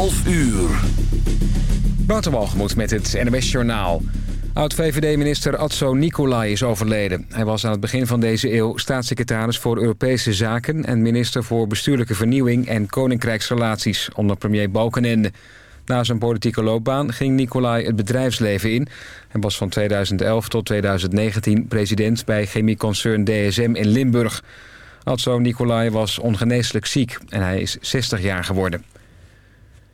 11 uur. Waterwalgemoed met het NWS Journaal. Oud-VVD-minister Atso Nicolai is overleden. Hij was aan het begin van deze eeuw staatssecretaris voor Europese Zaken... en minister voor Bestuurlijke Vernieuwing en Koninkrijksrelaties onder premier Balkenende. Na zijn politieke loopbaan ging Nicolai het bedrijfsleven in. Hij was van 2011 tot 2019 president bij chemieconcern DSM in Limburg. Atso Nicolai was ongeneeslijk ziek en hij is 60 jaar geworden.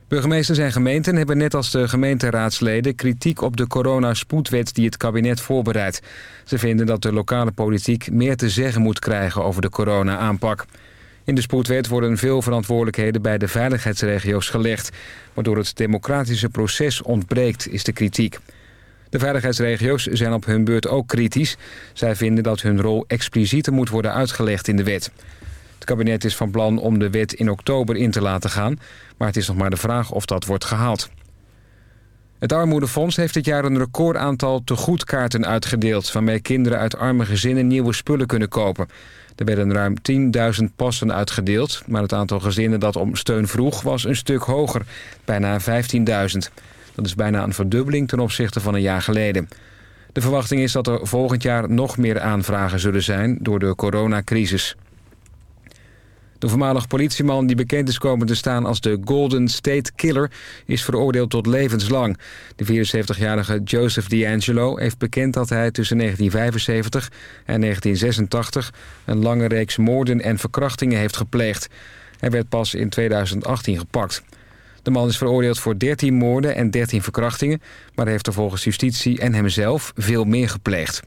Burgemeesters en gemeenten hebben net als de gemeenteraadsleden... kritiek op de coronaspoedwet die het kabinet voorbereidt. Ze vinden dat de lokale politiek meer te zeggen moet krijgen over de corona-aanpak. In de spoedwet worden veel verantwoordelijkheden bij de veiligheidsregio's gelegd... waardoor het democratische proces ontbreekt, is de kritiek. De veiligheidsregio's zijn op hun beurt ook kritisch. Zij vinden dat hun rol explicieter moet worden uitgelegd in de wet. Kabinet is van plan om de wet in oktober in te laten gaan... maar het is nog maar de vraag of dat wordt gehaald. Het Armoedefonds heeft dit jaar een recordaantal tegoedkaarten uitgedeeld... waarmee kinderen uit arme gezinnen nieuwe spullen kunnen kopen. Er werden ruim 10.000 passen uitgedeeld... maar het aantal gezinnen dat om steun vroeg was een stuk hoger, bijna 15.000. Dat is bijna een verdubbeling ten opzichte van een jaar geleden. De verwachting is dat er volgend jaar nog meer aanvragen zullen zijn door de coronacrisis. De voormalig politieman die bekend is komen te staan als de Golden State Killer... is veroordeeld tot levenslang. De 74-jarige Joseph D'Angelo heeft bekend dat hij tussen 1975 en 1986... een lange reeks moorden en verkrachtingen heeft gepleegd. Hij werd pas in 2018 gepakt. De man is veroordeeld voor 13 moorden en 13 verkrachtingen... maar heeft er volgens justitie en hemzelf veel meer gepleegd.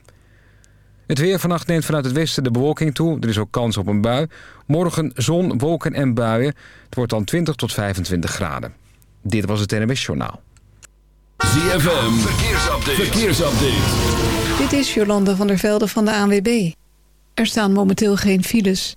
Het weer vannacht neemt vanuit het westen de bewolking toe. Er is ook kans op een bui. Morgen zon, wolken en buien. Het wordt dan 20 tot 25 graden. Dit was het NMS Journaal. ZFM, verkeersupdate. verkeersupdate. Dit is Jolanda van der Velde van de ANWB. Er staan momenteel geen files.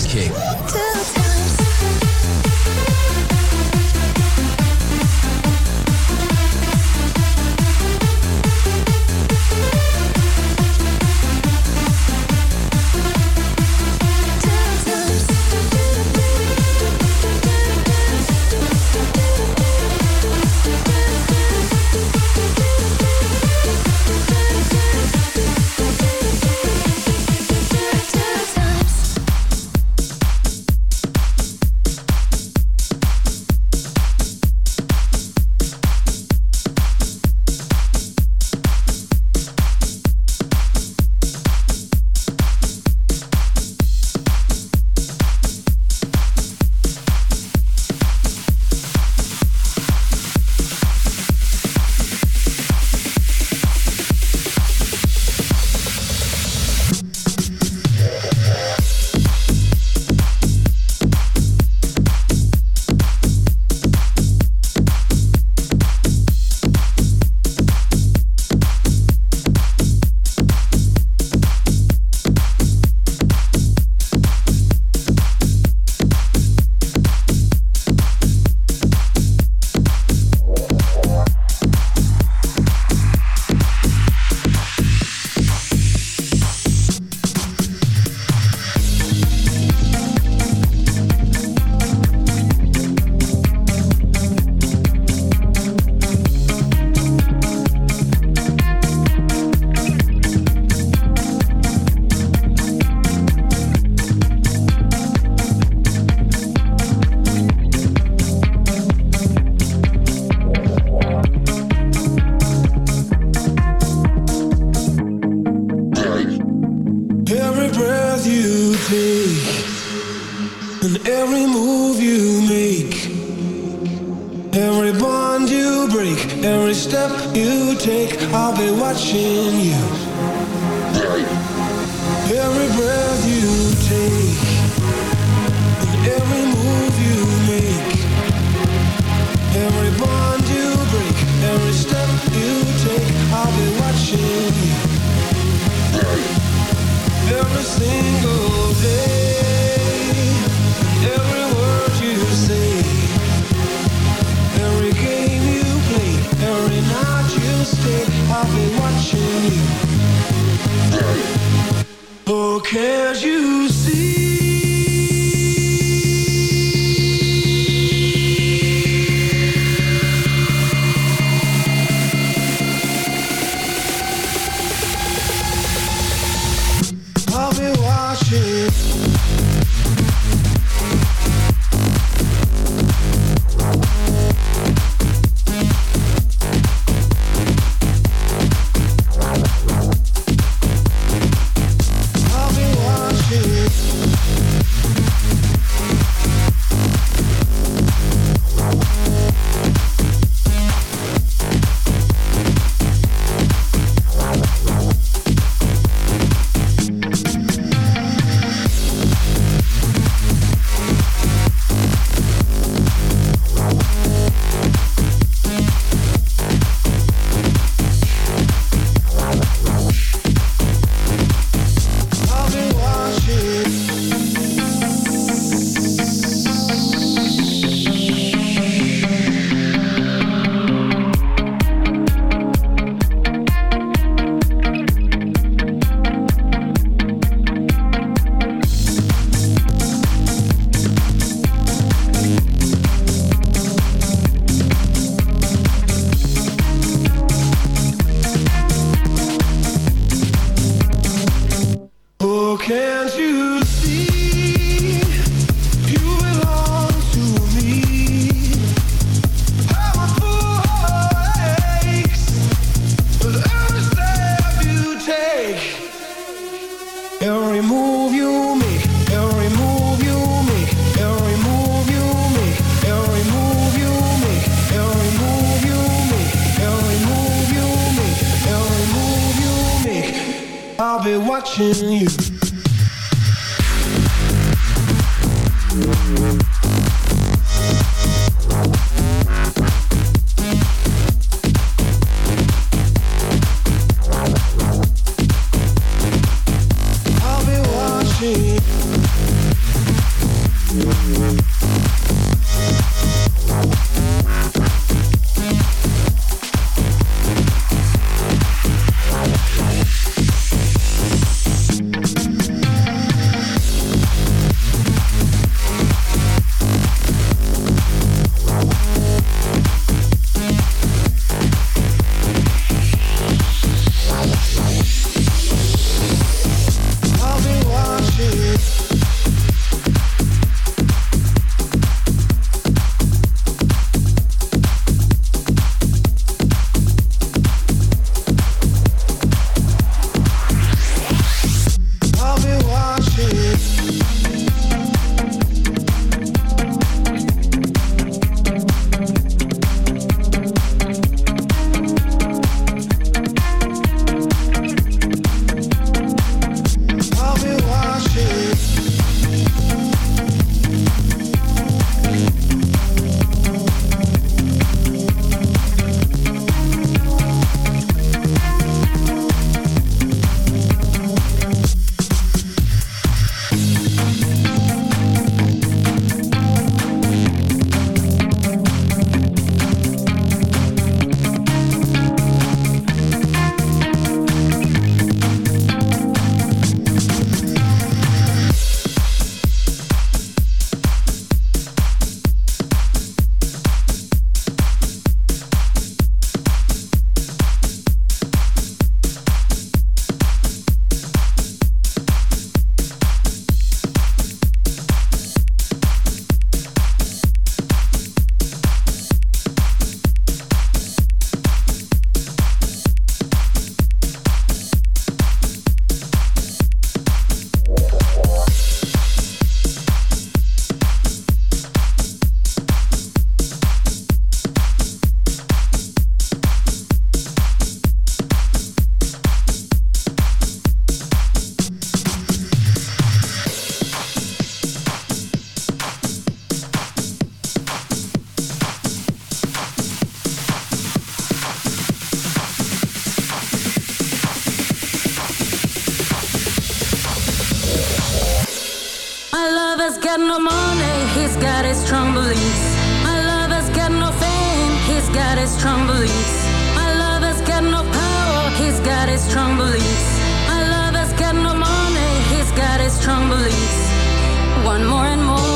space kick. Watching you. lover's got no money, he's got his strong beliefs. My lover's got no fame, he's got his strong beliefs. My lover's got no power, he's got his strong beliefs. My lover's got no money, he's got his strong beliefs. One more and more.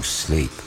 Sleep.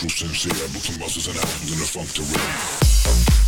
Bruce sincere, I booked muscles and albums in the funk to rap.